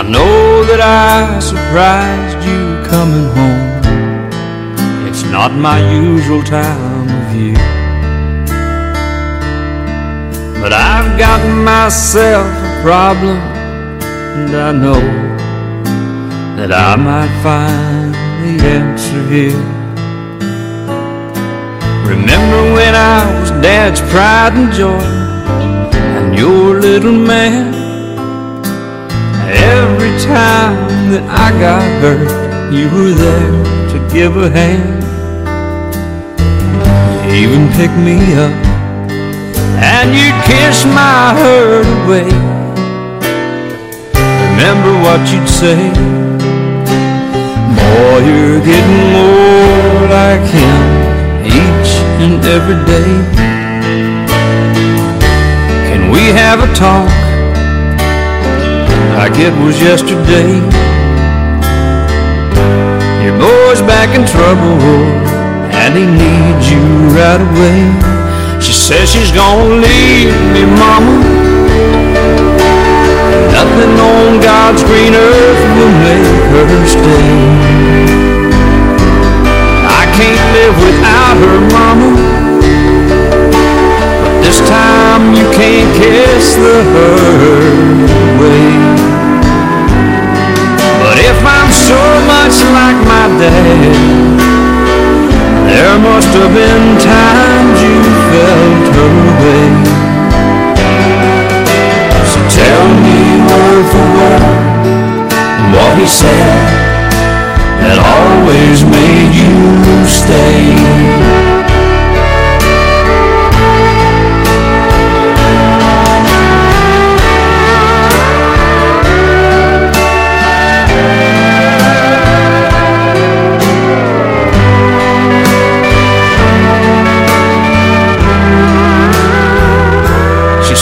I know that I surprised you coming home. It's not my usual time of year. But I've got myself a problem, and I know that I might find the answer here. Remember when I was Dad's pride and joy, and your little man? Time that I got hurt, you were there to give a hand. You even picked me up, and you'd kiss my hurt away. Remember what you'd say? Boy, you're getting more like him each and every day. Can we have a talk? Like it was yesterday. Your boy's back in trouble, and he needs you right away. She says she's gonna leave me, mama. Nothing on God's green earth will make her stay. I can't live without her, mama. But this time you can't kiss the hurt dad, there must have been times you felt her way. So tell me word for word what he said that always made you stay.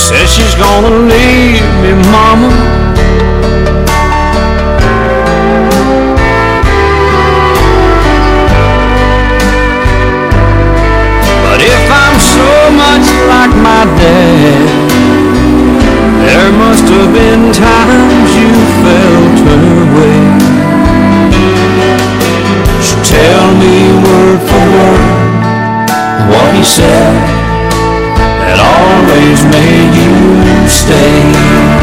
Says she's gonna leave me, mama. But if I'm so much like my dad, there must have been times you felt her way. So tell me word for word what he said always made you stay.